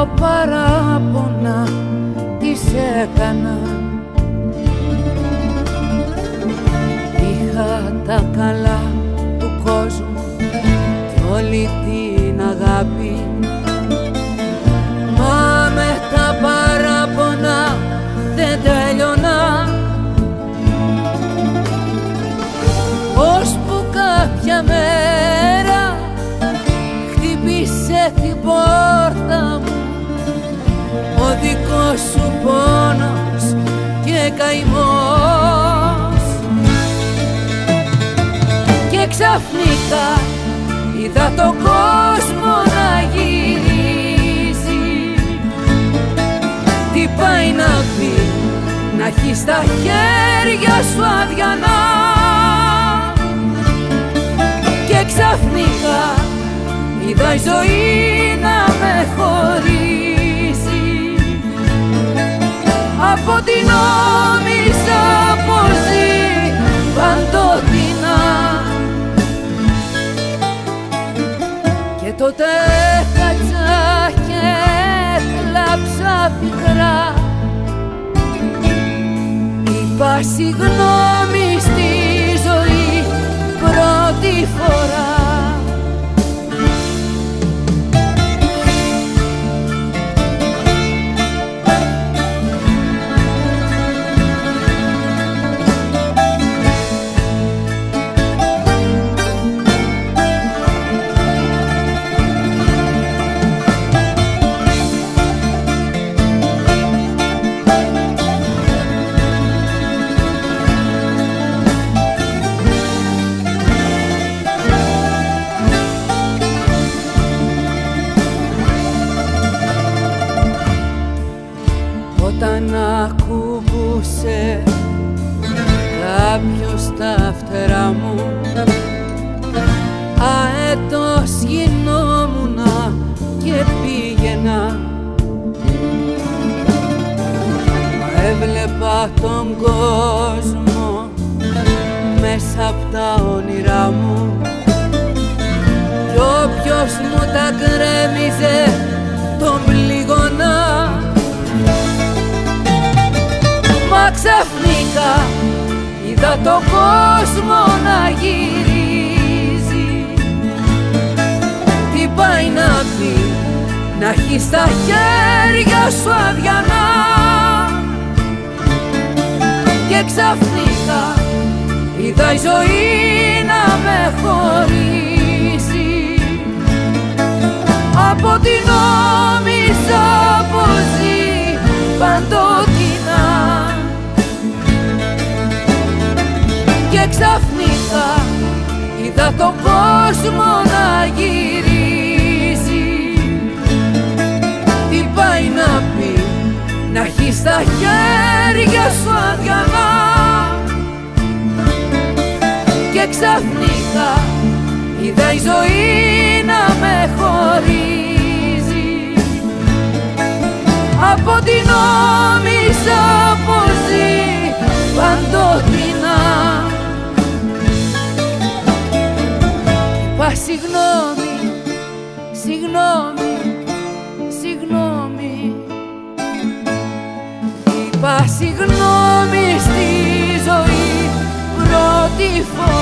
Μα εγώ παράπονα τις έκανα. Είχα τα καλά του κόσμου κι όλη την αγάπη ξαφνικά είδα το κόσμο να γυρίζει. Τι πάει να πει να έχει τα χέρια σου αδιανά. Και ξαφνικά είδα η ζωή να με χωρίζει. Από την νόμιζα κλάψα πικρά είπα συγγνώμη όταν ακούμπουσε κάποιος τα φτερά μου. Αέτος γινόμουνα και πήγαινα. Μα έβλεπα τον κόσμο μέσα απ' τα όνειρά μου. Κι όποιος μου τα γκρέμιζε να έχει τα χέρια σου αδιανά. Και ξαφνικά είδα η ζωή να με χωρίζει Από την νόμιζα πως ζει παντοτινά. Και ξαφνικά είδα τον κόσμο να γυρίζει να έχει τα χέρια σου αδιανά και ξαφνικά είδα η ζωή να με χωρίζει. Από την νόμιζα πως ζει παντοτινά. Είπα συγγνώμη, συγγνώμη, before.